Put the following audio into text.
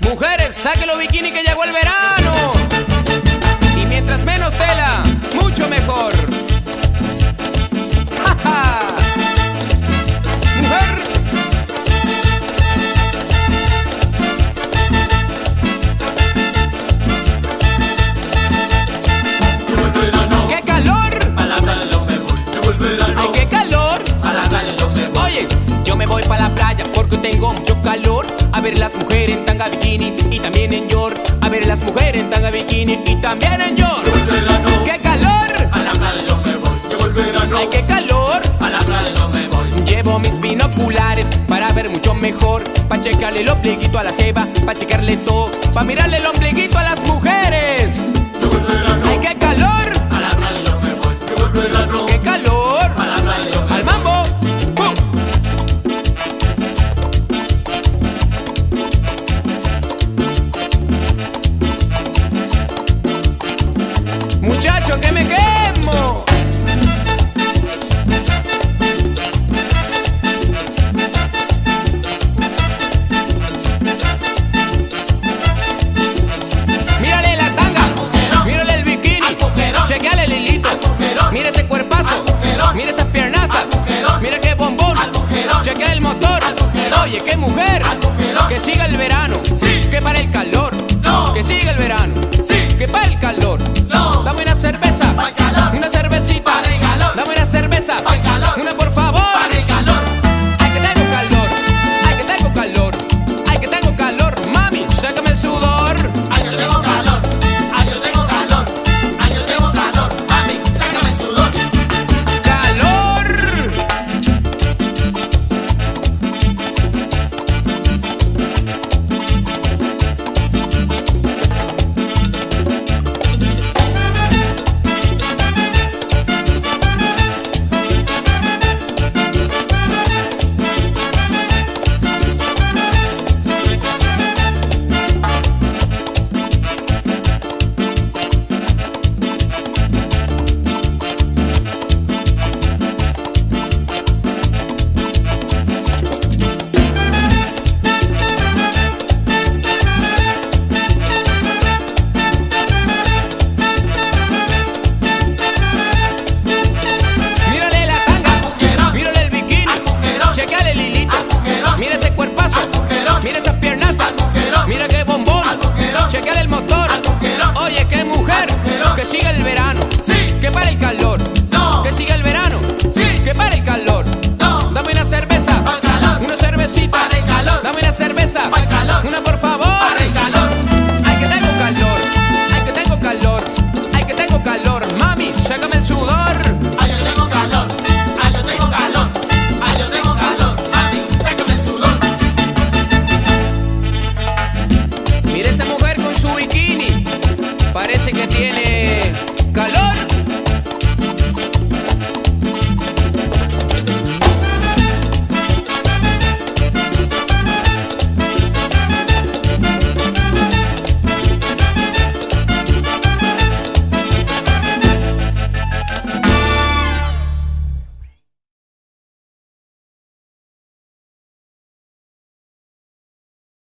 Mujeres, saquen los bikini que llegó el verano. Ver las mujeres en tanga bikini y también en short. A ver las mujeres en tanga bikini y también en verano, ¡Qué calor! a la playa me voy. Llegó el verano, ¡Ay, qué calor! a la playa me voy. Llevo mis binoculares para ver mucho mejor. Pa' checarle el ombliguito a la jeva, pa' checarle todo. Pa' mirarle el ombliguito a las morrer